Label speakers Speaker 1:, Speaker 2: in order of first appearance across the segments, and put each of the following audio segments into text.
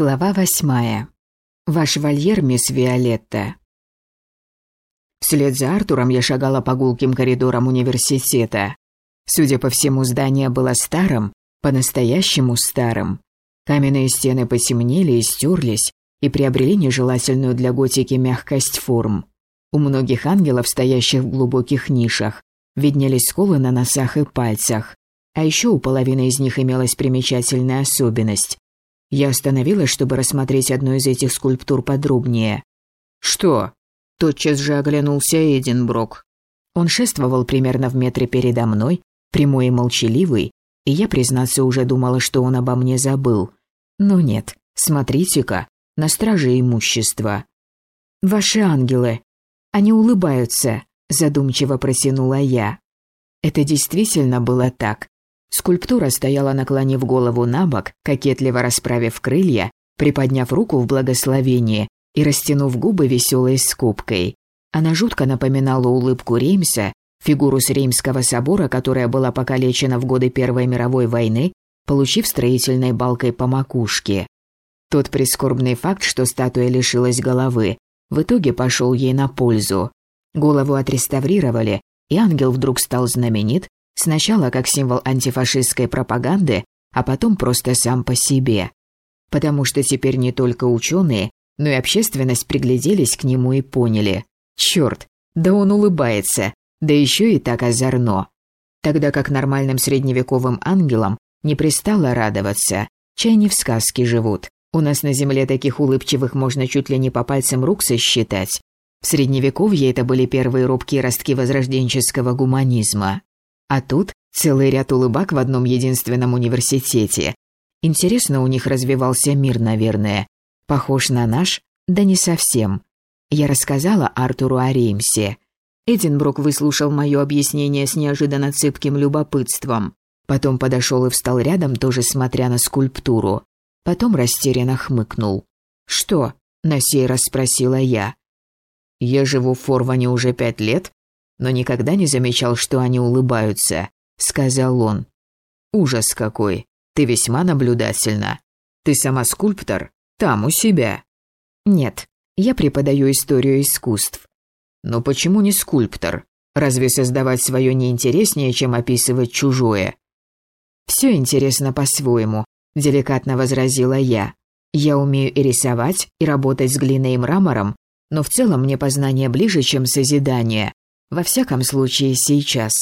Speaker 1: Глава восьмая. Ваш вольер, мисс Виолетта. Вслед за Артуром я шагала по гулким коридорам университета. Судя по всему, здание было старым, по-настоящему старым. Каменные стены посемнели и стерлись, и приобрели нежелательную для готики мягкость форм. У многих ангелов, стоящих в глубоких нишах, виднелись сколы на носах и пальцах. А еще у половины из них имелась примечательная особенность. Я остановилась, чтобы рассмотреть одну из этих скульптур подробнее. «Что?» – тотчас же оглянулся Эдинброк. Он шествовал примерно в метре передо мной, прямой и молчаливый, и я, признаться, уже думала, что он обо мне забыл. Но нет, смотрите-ка, на страже имущества. «Ваши ангелы, они улыбаются», – задумчиво протянула я. Это действительно было так. Скульптура стояла, наклонив голову на бок, кокетливо расправив крылья, приподняв руку в благословение и растянув губы веселой скобкой. Она жутко напоминала улыбку Реймса, фигуру с Реймского собора, которая была покалечена в годы Первой мировой войны, получив строительной балкой по макушке. Тот прискорбный факт, что статуя лишилась головы, в итоге пошел ей на пользу. Голову отреставрировали, и ангел вдруг стал знаменит, Сначала как символ антифашистской пропаганды, а потом просто сам по себе. Потому что теперь не только ученые, но и общественность пригляделись к нему и поняли. Черт, да он улыбается, да еще и так озорно. Тогда как нормальным средневековым ангелам не пристало радоваться. Чай не в сказке живут. У нас на земле таких улыбчивых можно чуть ли не по пальцам рук сосчитать. В средневековье это были первые робкие ростки возрожденческого гуманизма. А тут целый ряд улыбак в одном единственном университете. Интересно у них развивался мир, наверное. Похож на наш? Да не совсем. Я рассказала Артуру о Реймсе. Эдинбрук выслушал мое объяснение с неожиданно цепким любопытством. Потом подошел и встал рядом, тоже смотря на скульптуру. Потом растерянно хмыкнул. «Что?» – на сей раз спросила я. «Я живу в Форване уже пять лет но никогда не замечал, что они улыбаются», — сказал он. «Ужас какой! Ты весьма наблюдательна. Ты сама скульптор? Там, у себя?» «Нет, я преподаю историю искусств». «Но почему не скульптор? Разве создавать свое не интереснее, чем описывать чужое?» «Все интересно по-своему», — деликатно возразила я. «Я умею и рисовать, и работать с глиной и мрамором, но в целом мне познание ближе, чем созидание. Во всяком случае, сейчас.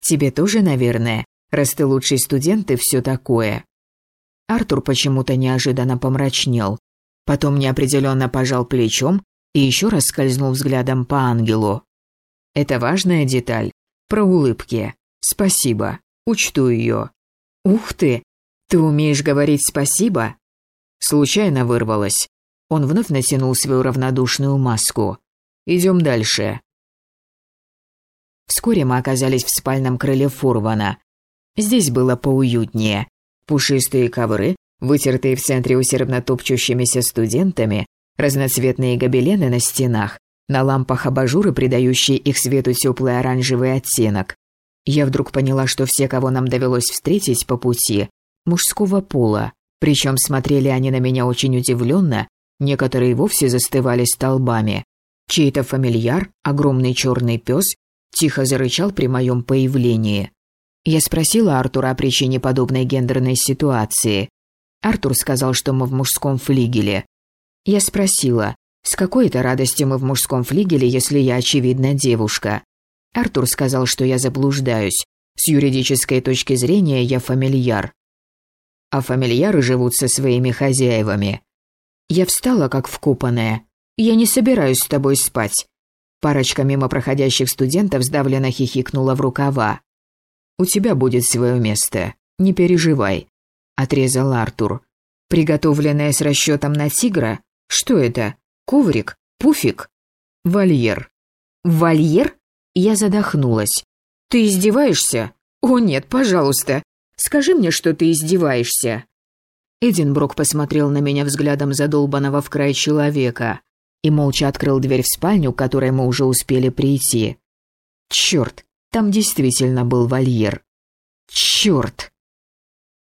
Speaker 1: Тебе тоже, наверное, раз ты лучший студент и все такое. Артур почему-то неожиданно помрачнел. Потом неопределенно пожал плечом и еще раз скользнул взглядом по ангелу. Это важная деталь. Про улыбки. Спасибо. Учту ее. Ух ты! Ты умеешь говорить спасибо? Случайно вырвалось. Он вновь натянул свою равнодушную маску. Идем дальше. Вскоре мы оказались в спальном крыле Фурвана. Здесь было поуютнее. Пушистые ковры, вытертые в центре усердно топчущимися студентами, разноцветные гобелены на стенах, на лампах абажуры, придающие их свету теплый оранжевый оттенок. Я вдруг поняла, что все, кого нам довелось встретить по пути, мужского пола, причем смотрели они на меня очень удивленно, некоторые вовсе застывали столбами. Чей-то фамильяр, огромный черный пес, Тихо зарычал при моем появлении. Я спросила Артура о причине подобной гендерной ситуации. Артур сказал, что мы в мужском флигеле. Я спросила, с какой-то радости мы в мужском флигеле, если я, очевидно, девушка. Артур сказал, что я заблуждаюсь. С юридической точки зрения я фамильяр. А фамильяры живут со своими хозяевами. Я встала, как вкопанная. Я не собираюсь с тобой спать. Парочка мимо проходящих студентов сдавленно хихикнула в рукава. «У тебя будет свое место. Не переживай», – отрезал Артур. «Приготовленное с расчетом на тигра? Что это? Коврик? Пуфик?» «Вольер». «Вольер?» Я задохнулась. «Ты издеваешься? О нет, пожалуйста. Скажи мне, что ты издеваешься». Эдинброк посмотрел на меня взглядом задолбанного в край человека и молча открыл дверь в спальню, к которой мы уже успели прийти. Черт, там действительно был вольер. Черт!